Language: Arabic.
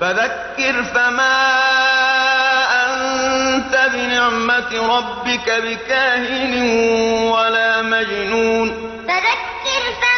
فذكر فما أنت بنعمة ربك بكاهن ولا مجنون. فذكر فما